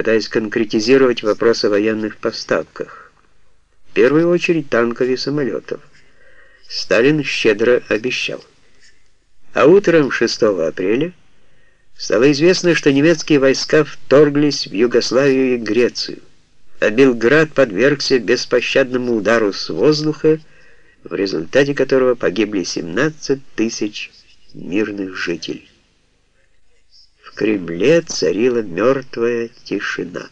пытаясь конкретизировать вопрос о военных поставках. В первую очередь танков и самолетов. Сталин щедро обещал. А утром 6 апреля стало известно, что немецкие войска вторглись в Югославию и Грецию, а Белград подвергся беспощадному удару с воздуха, в результате которого погибли 17 тысяч мирных жителей. В Кремле царила мертвая тишина.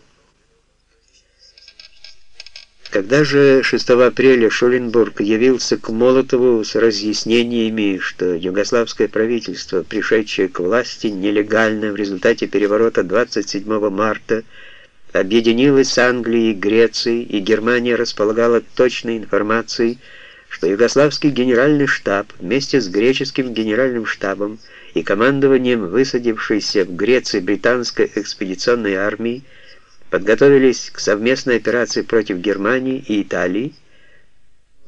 Когда же 6 апреля Шуленбург явился к Молотову с разъяснениями, что югославское правительство, пришедшее к власти нелегально в результате переворота 27 марта, объединилось с Англией и Грецией, и Германия располагала точной информацией, что югославский генеральный штаб вместе с греческим генеральным штабом и командованием высадившейся в Греции британской экспедиционной армии подготовились к совместной операции против Германии и Италии,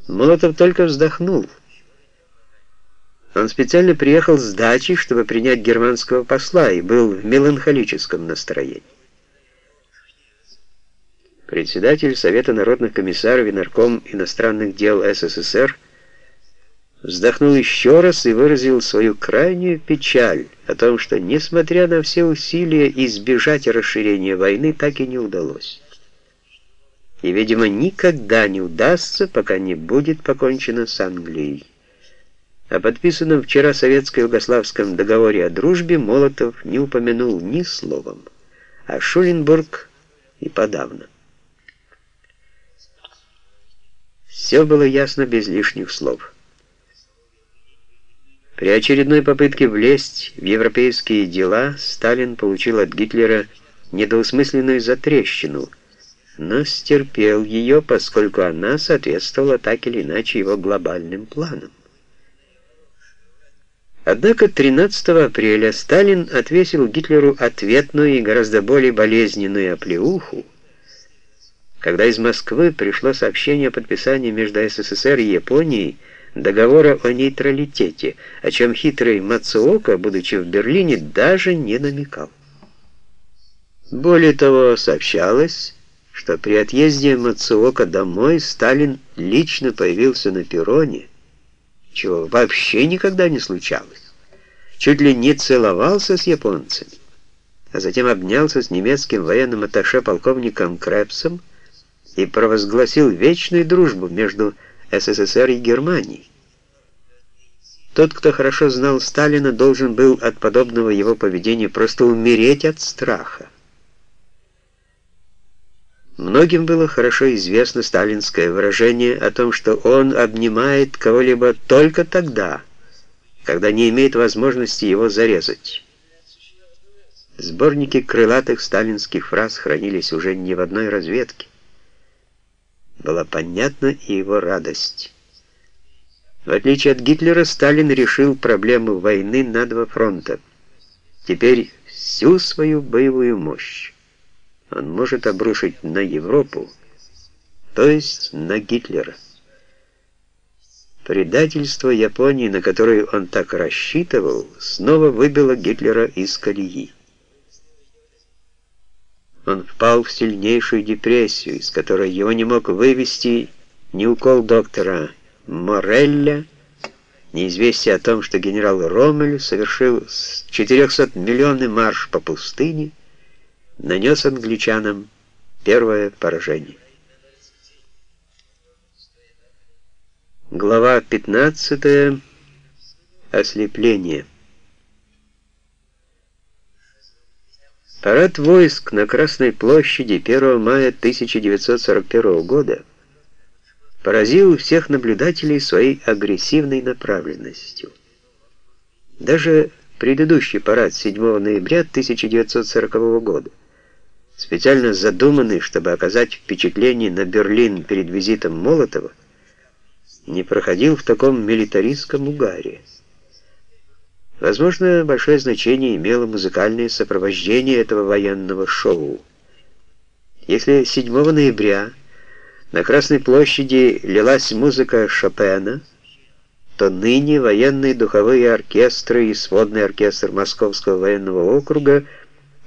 Молотов только вздохнул. Он специально приехал с дачи, чтобы принять германского посла, и был в меланхолическом настроении. Председатель Совета народных комиссаров и нарком иностранных дел СССР вздохнул еще раз и выразил свою крайнюю печаль о том, что, несмотря на все усилия избежать расширения войны, так и не удалось. И, видимо, никогда не удастся, пока не будет покончено с Англией. О подписанном вчера советско-югославском договоре о дружбе Молотов не упомянул ни словом, а Шуленбург и подавно. Все было ясно без лишних слов. При очередной попытке влезть в европейские дела Сталин получил от Гитлера недоусмысленную затрещину, но стерпел ее, поскольку она соответствовала так или иначе его глобальным планам. Однако 13 апреля Сталин отвесил Гитлеру ответную и гораздо более болезненную оплеуху, когда из Москвы пришло сообщение о подписании между СССР и Японией договора о нейтралитете, о чем хитрый Мацуока, будучи в Берлине, даже не намекал. Более того, сообщалось, что при отъезде Мацуока домой Сталин лично появился на перроне, чего вообще никогда не случалось. Чуть ли не целовался с японцами, а затем обнялся с немецким военным атташе полковником Крепсом и провозгласил вечную дружбу между СССР и Германии. Тот, кто хорошо знал Сталина, должен был от подобного его поведения просто умереть от страха. Многим было хорошо известно сталинское выражение о том, что он обнимает кого-либо только тогда, когда не имеет возможности его зарезать. Сборники крылатых сталинских фраз хранились уже не в одной разведке. Была понятна и его радость. В отличие от Гитлера, Сталин решил проблему войны на два фронта. Теперь всю свою боевую мощь он может обрушить на Европу, то есть на Гитлера. Предательство Японии, на которое он так рассчитывал, снова выбило Гитлера из колеи. Он впал в сильнейшую депрессию, из которой его не мог вывести ни укол доктора Морелля, ни известие о том, что генерал Роммель совершил 400-миллионный марш по пустыне, нанес англичанам первое поражение. Глава 15. Ослепление. Парад войск на Красной площади 1 мая 1941 года поразил всех наблюдателей своей агрессивной направленностью. Даже предыдущий парад 7 ноября 1940 года, специально задуманный, чтобы оказать впечатление на Берлин перед визитом Молотова, не проходил в таком милитаристском угаре. Возможно, большое значение имело музыкальное сопровождение этого военного шоу. Если 7 ноября на Красной площади лилась музыка Шопена, то ныне военные духовые оркестры и сводный оркестр Московского военного округа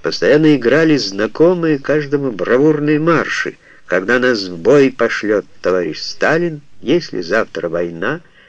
постоянно играли знакомые каждому бравурные марши, когда нас в бой пошлет товарищ Сталин, если завтра война —